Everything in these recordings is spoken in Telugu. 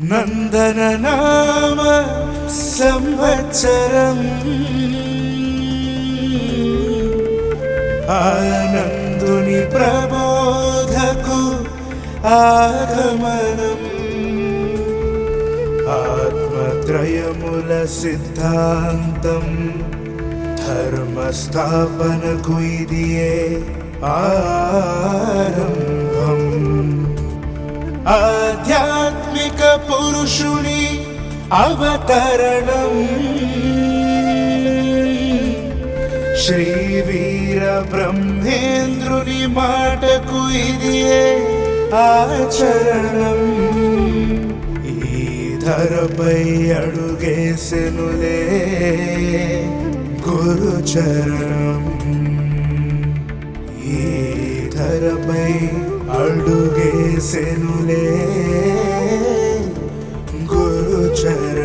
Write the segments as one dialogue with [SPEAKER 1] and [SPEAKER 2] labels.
[SPEAKER 1] नन्दननाम संवत्सरम्। आनन्दुनि प्रबोधकु आगमनम्। त्रयमूलसिद्धान्तं धर्मस्थापनकुदिये आरम्भम्। आध्यात्मिकपुरुषुणि अवतरणम्। श्रीवीरब्रह्मेन्द्रुनि माटकुदिये आचरणम्। ధరపై అడుగేసెనులే గురుచరణం. ఈ ధరపై అడుగేసెనులే గురుచరణం.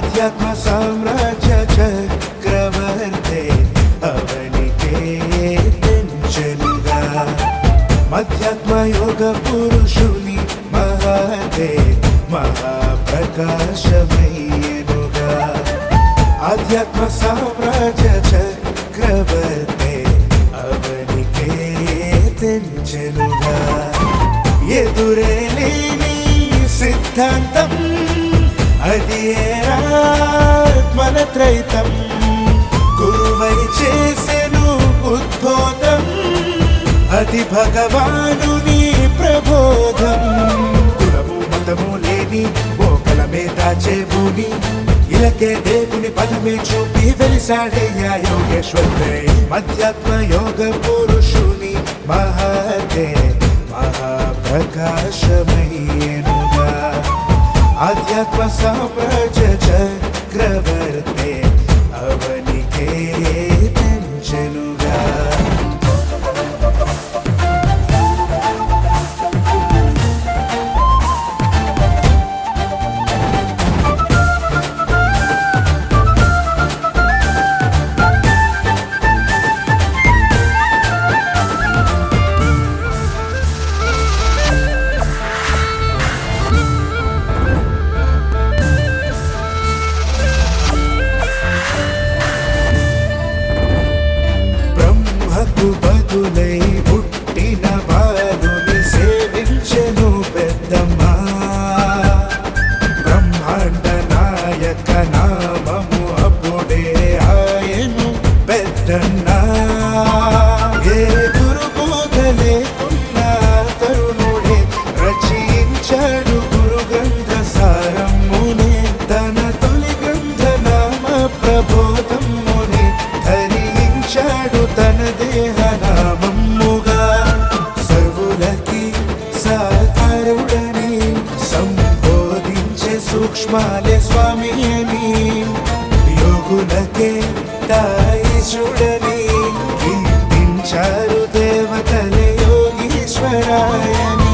[SPEAKER 1] ఆధ్యాత్మ సామ్రాజ్య చక్రవర్తే అవనికే తెంచెనుగా మధ్యాత్మ యోగ పురుషుని మహాదే మహాప్రకాశమయ్యనుగా ఆధ్యాత్మ సామ్రాజ్య చక్రవర్తే అవనికే తెంచెనుగా ఎదురే లేని సిద్ధాంతం అది ఏ త్రైతం గురువై చేసెను ఉద్బోధం. అది భగవాను ప్రబోధం. కులము మతము లేని ఓకలమే దాచే భూమి ఇలకే దేవుని పదమే చూపి వెలిసాడయ్యా యోగేశ్వరుడే. మధ్యాత్మ యోగ పురుషుని మహతే మహాప్రకాశమయ్యేనుగా. ఆధ్యాత్మ సామ్రాజ్య సూక్ష్మాలే స్వామి అని యోగులకే చూడని కీర్తించారు దేవతలే యోగీశ్వరాయని.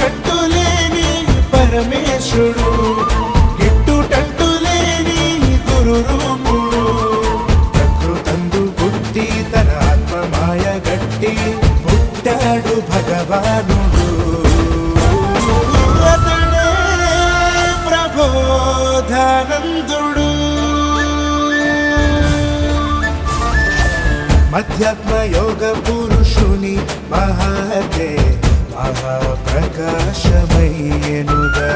[SPEAKER 1] కట్టులేని పరమేశ్వరుడు గిట్టుటట్టు మధ్యాత్మ యోగ పురుషుని మహాదే మహాప్రకాశమయ్యనుగా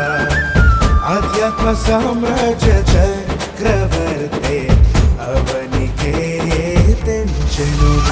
[SPEAKER 1] ఆధ్యాత్మ సామ్రాజ్య చక్రవర్తే అవనికే తెంచెనుగా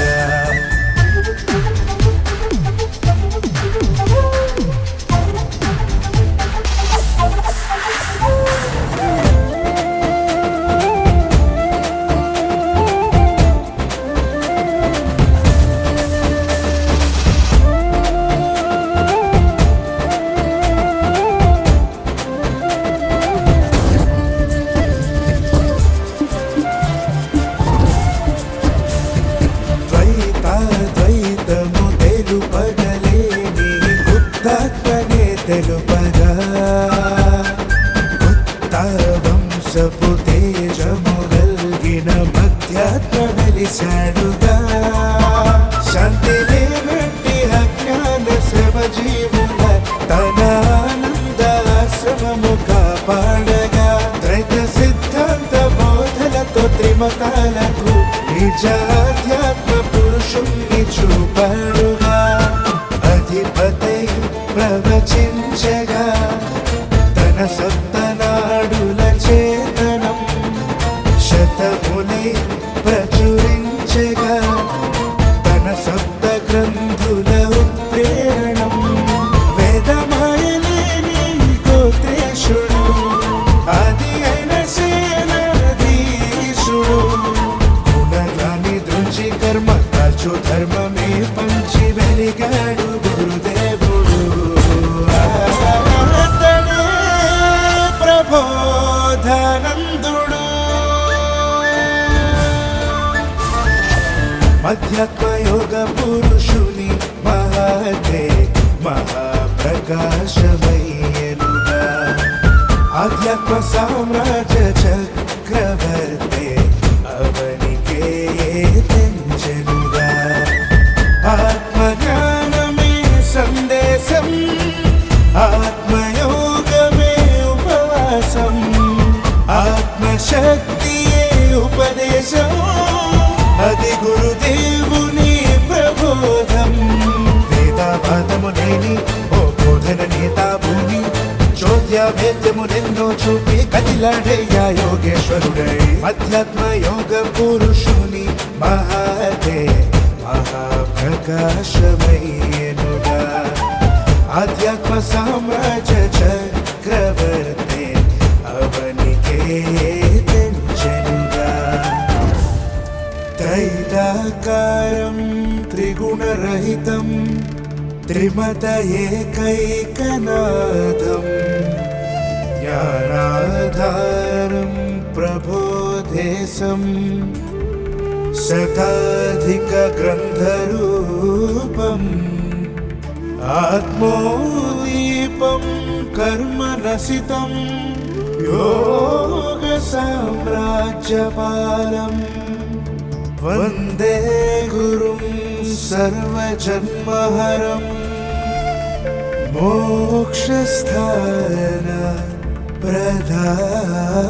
[SPEAKER 1] ప్రవచించగా తన సప్తనాడుల చేతనం శతములై ప్రబోధానందుడు మధ్యాత్మ యోగ పురుషుని మహాతే మహాప్రకాశమయ్యనుగా ఆధ్యాత్మ సామ్రాజ్య చక్రవర్తి ఆత్మశక్తియే ఉపదేశం. అది గురుదేవుని ప్రబోధం. వేదాపాతము లేని ఓ బోధన నేత భూమి. చోద్య వేద్యములెన్నో చూపి కదిలాడయ్యా యోగేశ్వరుడై. అధ్యాత్మ యోగ పురుషుని మహాదే మహాప్రకాశమయ్యేనుగా ఆధ్యాత్మ సామ్రాజ్య त्रैताकारं त्रिगुणरहितं त्रिमत एकैकनाथम् ज्ञानाधारं प्रबोधेशं शताधिकग्रन्थरूपम् आत्मोदीपं कर्मनसितं योगसाम्राज्यपालम् वन्दे गुरुं सर्वजन्महरम् मोक्षस्थान प्रधानम्